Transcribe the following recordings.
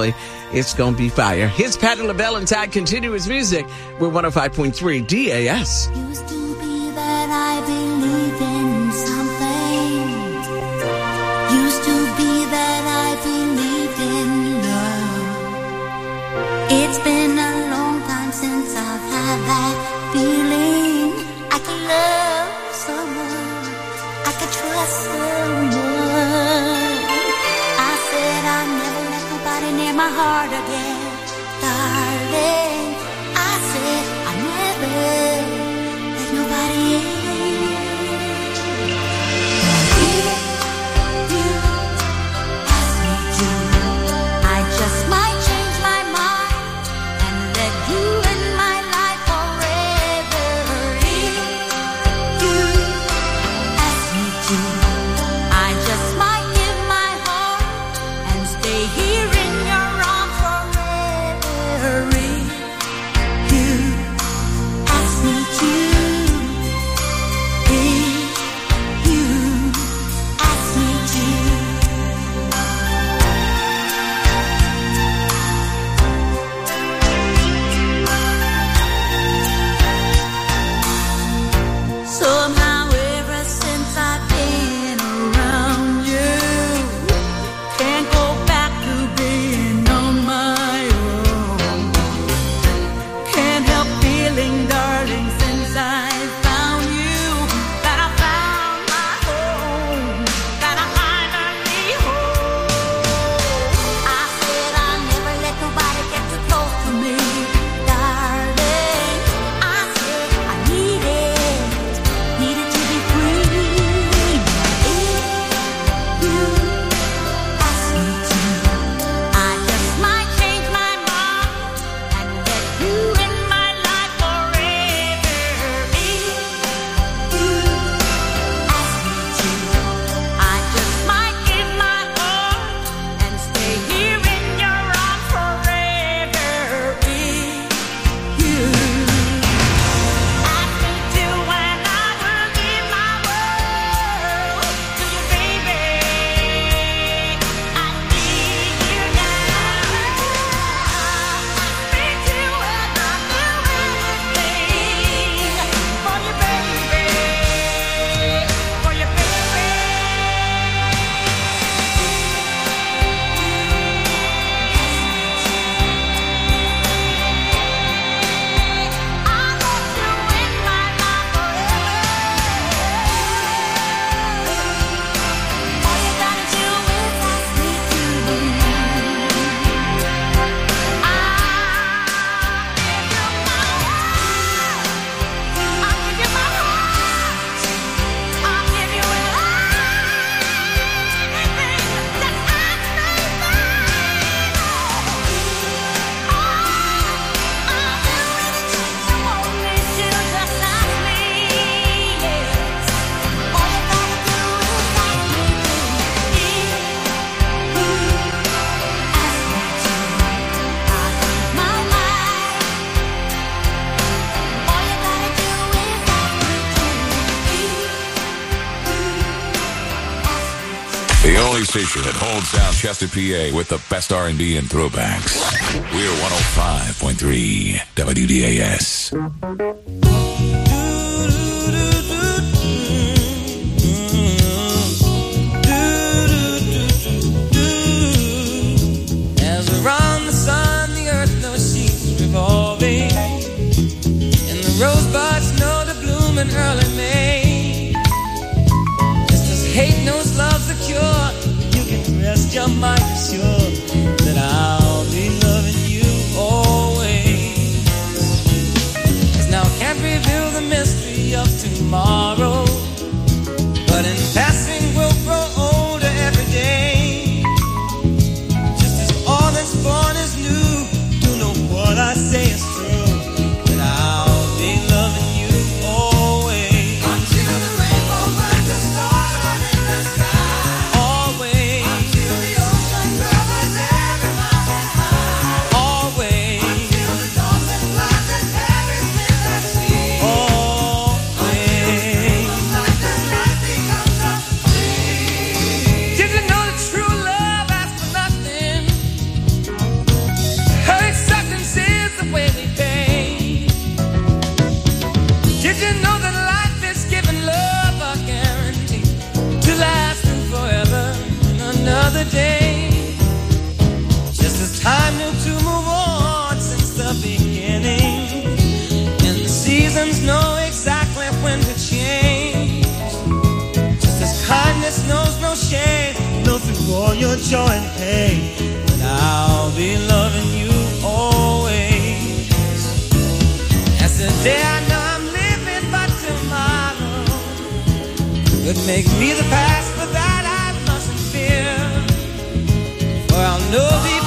It's gonna be fire. Here's Patti LaBelle and Ty continue music. We're 105.3 DAS. Used to be that I believed in something. Used to be that I believed in love. It's been a long time since I've had that feeling. I can love someone. I can trust someone. my heart again. station holds down Sound Chester, PA with the best R&B and throwbacks. We're 105.3 WDAS. sure that I'll Just as time knew to move on since the beginning, and the seasons know exactly when to change. Just as kindness knows no shame, know through all your joy and pain, I'll be loving you always. I know I'm living, but tomorrow could make me the past. Know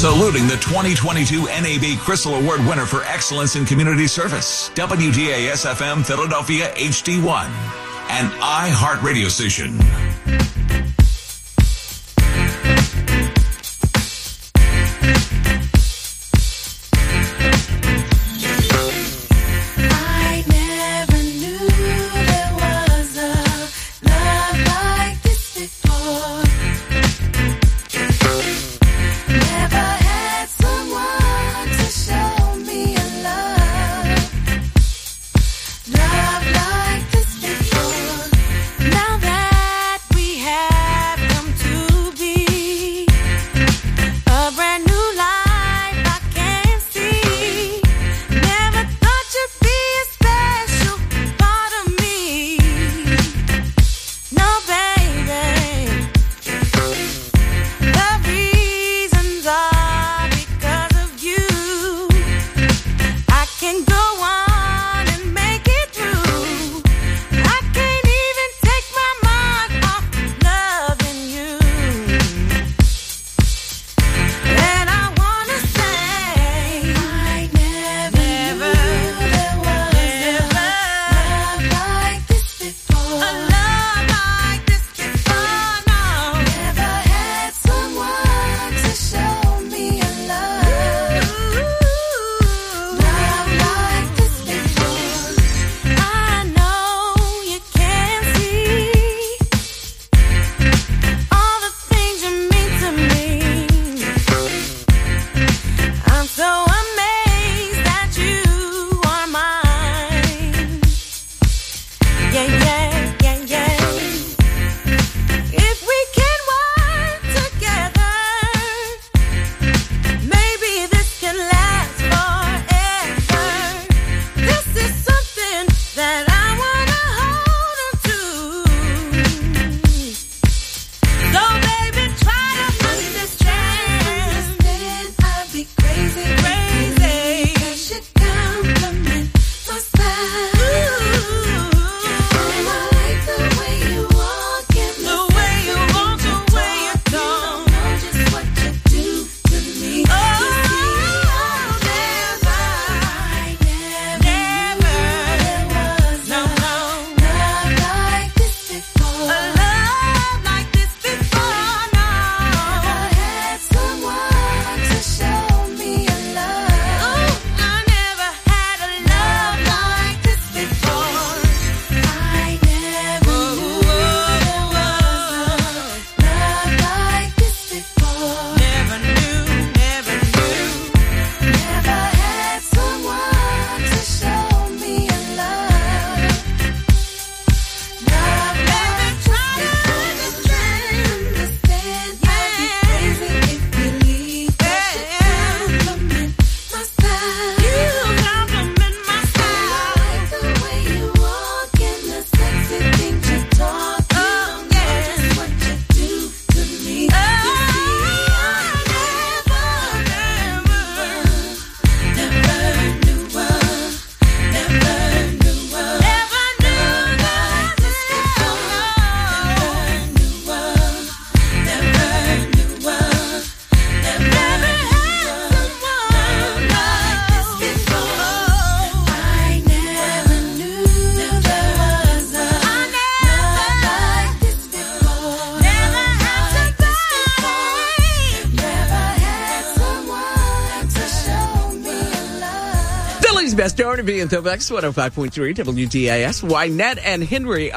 Saluting the 2022 NAB Crystal Award winner for excellence in community service, WDAS FM Philadelphia HD1, an iHeart radio station. easy. Carter B and Thobex, 105.3 WDAS, Wynette and Henry.